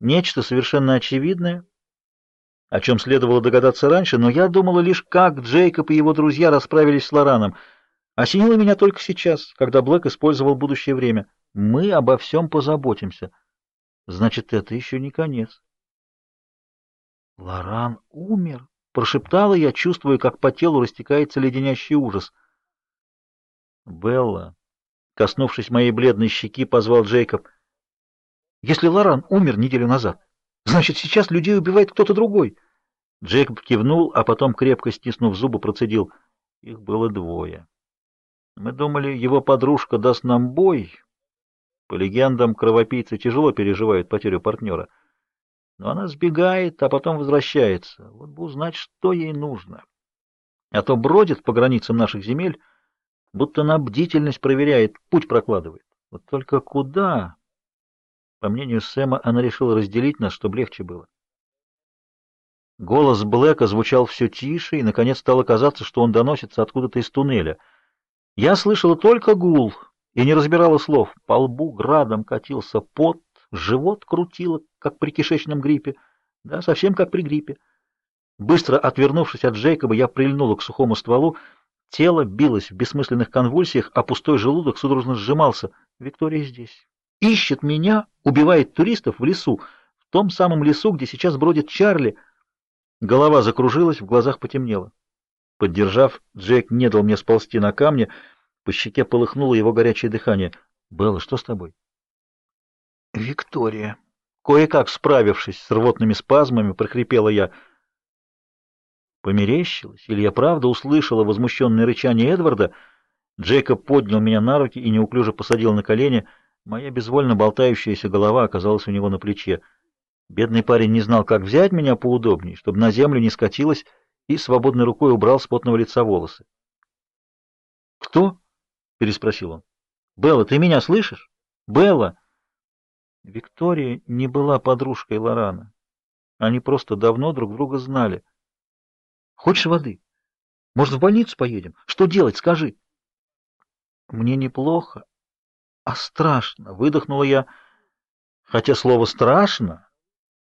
Нечто совершенно очевидное, о чем следовало догадаться раньше, но я думала лишь, как Джейкоб и его друзья расправились с Лораном. Осенило меня только сейчас, когда Блэк использовал будущее время. Мы обо всем позаботимся. Значит, это еще не конец. Лоран умер, прошептала я, чувствуя, как по телу растекается леденящий ужас. Белла, коснувшись моей бледной щеки, позвал Джейкоб. Если Лоран умер неделю назад, значит, сейчас людей убивает кто-то другой. Джейкоб кивнул, а потом, крепко стиснув зубы, процедил. Их было двое. Мы думали, его подружка даст нам бой. По легендам, кровопийцы тяжело переживают потерю партнера. Но она сбегает, а потом возвращается. Вот бы узнать, что ей нужно. А то бродит по границам наших земель, будто на бдительность проверяет, путь прокладывает. Вот только куда? По мнению Сэма, она решила разделить нас, чтобы легче было. Голос Блэка звучал все тише, и, наконец, стало казаться, что он доносится откуда-то из туннеля. Я слышала только гул и не разбирала слов. По лбу градом катился пот, живот крутило, как при кишечном гриппе. Да, совсем как при гриппе. Быстро отвернувшись от Джейкоба, я прильнула к сухому стволу. Тело билось в бессмысленных конвульсиях, а пустой желудок судорожно сжимался. Виктория здесь. Ищет меня, убивает туристов в лесу, в том самом лесу, где сейчас бродит Чарли. Голова закружилась, в глазах потемнело. Поддержав, Джек не дал мне сползти на камни, по щеке полыхнуло его горячее дыхание. «Белла, что с тобой?» «Виктория». Кое-как справившись с рвотными спазмами, прохрипела я. Померещилась, или я правда услышала возмущенное рычание Эдварда? Джейкоб поднял меня на руки и неуклюже посадил на колени. Моя безвольно болтающаяся голова оказалась у него на плече. Бедный парень не знал, как взять меня поудобнее, чтобы на землю не скатилась, и свободной рукой убрал с потного лица волосы. «Кто?» — переспросил он. «Белла, ты меня слышишь? Белла!» Виктория не была подружкой Лорана. Они просто давно друг друга знали. «Хочешь воды? Может, в больницу поедем? Что делать, скажи?» «Мне неплохо, а страшно», — выдохнула я, хотя слово «страшно»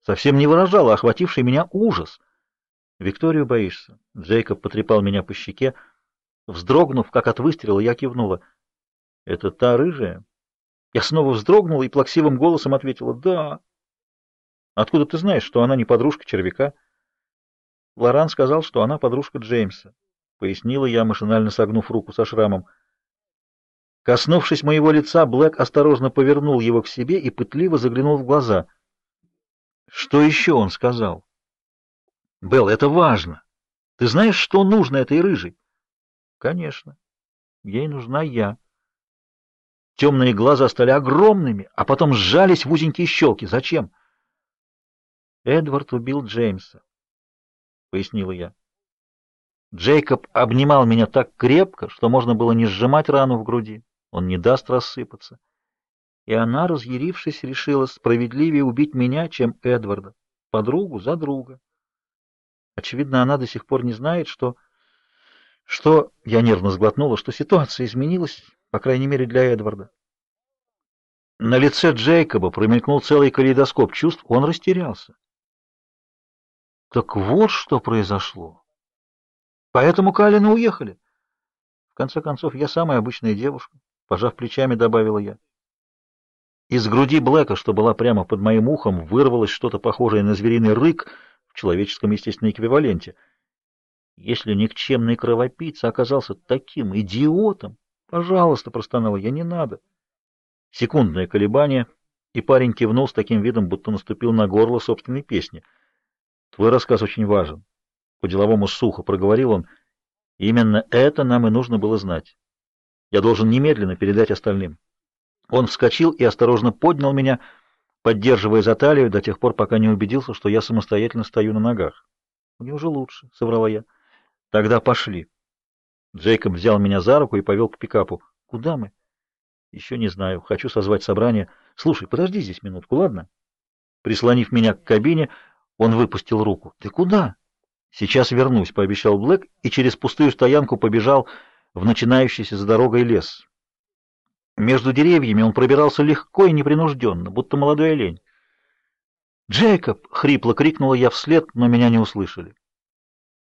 совсем не выражало охвативший меня ужас. «Викторию боишься?» Джейкоб потрепал меня по щеке. Вздрогнув, как от выстрела, я кивнула. «Это та рыжая?» Я снова вздрогнула и плаксивым голосом ответила «Да». «Откуда ты знаешь, что она не подружка червяка?» Лоран сказал, что она подружка Джеймса. Пояснила я, машинально согнув руку со шрамом. Коснувшись моего лица, Блэк осторожно повернул его к себе и пытливо заглянул в глаза — что еще он сказал? Белл, это важно. Ты знаешь, что нужно этой рыжей? Конечно. Ей нужна я. Темные глаза стали огромными, а потом сжались в узенькие щелки. Зачем? Эдвард убил Джеймса, пояснила я. Джейкоб обнимал меня так крепко, что можно было не сжимать рану в груди. Он не даст рассыпаться и она, разъярившись, решила справедливее убить меня, чем Эдварда, подругу за друга. Очевидно, она до сих пор не знает, что... Что... Я нервно сглотнула, что ситуация изменилась, по крайней мере, для Эдварда. На лице Джейкоба промелькнул целый калейдоскоп чувств, он растерялся. Так вот что произошло. Поэтому Калины уехали. В конце концов, я самая обычная девушка, пожав плечами, добавила я. Из груди Блэка, что была прямо под моим ухом, вырвалось что-то похожее на звериный рык в человеческом, естественно, эквиваленте. Если никчемный кровопийца оказался таким идиотом, пожалуйста, простонала я, не надо. Секундное колебание, и парень кивнул с таким видом, будто наступил на горло собственной песни. Твой рассказ очень важен. По-деловому сухо проговорил он. Именно это нам и нужно было знать. Я должен немедленно передать остальным. Он вскочил и осторожно поднял меня, поддерживая за талию до тех пор, пока не убедился, что я самостоятельно стою на ногах. «Мне уже лучше», — соврала я. «Тогда пошли». Джейкоб взял меня за руку и повел к пикапу. «Куда мы?» «Еще не знаю. Хочу созвать собрание. Слушай, подожди здесь минутку, ладно?» Прислонив меня к кабине, он выпустил руку. «Ты куда?» «Сейчас вернусь», — пообещал Блэк и через пустую стоянку побежал в начинающийся за дорогой лес. Между деревьями он пробирался легко и непринужденно, будто молодой олень. «Джейкоб!» — хрипло крикнула я вслед, но меня не услышали.